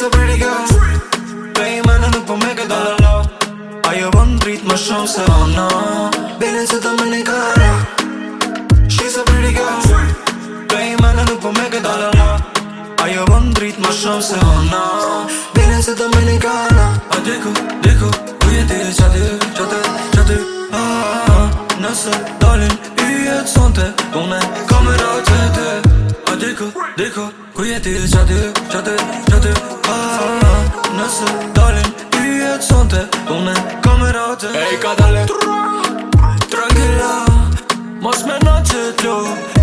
She's a pretty girl Pe i mene nuk po me këtë dhe lo Ajo bon drit më shumë se o no se të më She's a pretty girl Pe i mene nuk po me këtë dhe lo Ajo bon drit më shumë se o no Bine se të më A dyku, dyku, ku jeti e qatë Diko, diko, ku jeti qati, qati, qati A, ah, ah, nëse, dalin, i jetë sonëte Une kamera ote Ej ka dale Tranqilla Mos me në qetë lëpë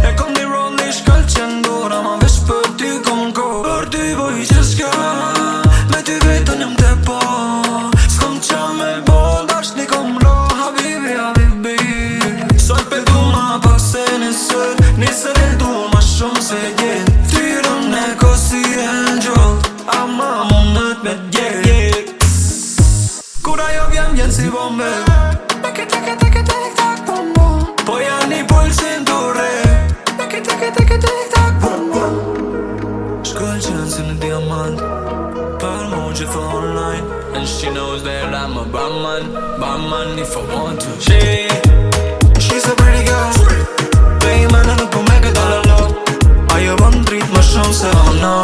she knows that I'm a bad man, bad man if I want to. She, she's a pretty girl. Pay man on a dollar low. Are you on treat my shows? Oh no.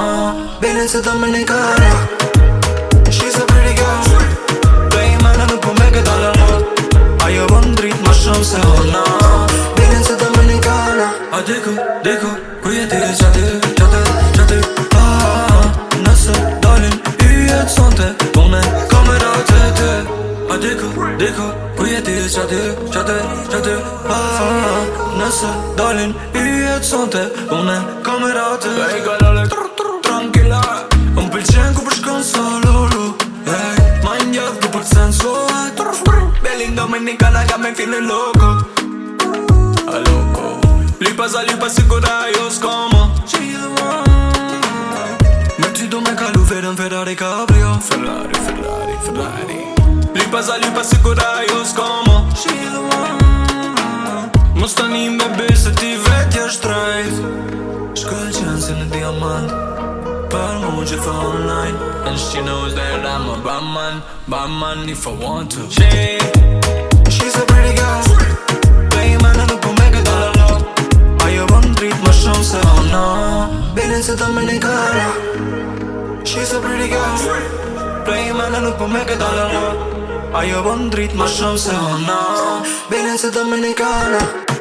Been into Dominica. She's a pretty girl. Pay man on a dollar low. Are you on treat my shows? Oh no. Been into Dominica. Adieu. Diko, ku jeti e qatë, qatë, qatë ah, Nëse dalin i jetë sante, une kamerate Ej, galale, trrr, trrr, tranquila Më pëlqen ku përshkon sa lullu Ej, ma i njëtë ku përcen so e trrr, trrr Bellingo me një kala me fili loko A loko Lipa za lipa si kura jo s'komo She the one Me ty me kalu verën Ferrari Cabrio Ferrari, Ferrari, Ferrari lupa za lupa se kuraj us komo Mos të një me besë ti vetë jë shtrejt Shkull qënë si në diamant Për mu që fa online And she knows that I'm a bad man Bad man if I want to she's a pretty girl Play i mana nuk po me këtë dollar lot Ajo bon më shumë se oh no Bilin se të më një She's a pretty girl Play i mana nuk po me këtë dollar lot Ajo bon drit ma shumë se ona Bene se dhe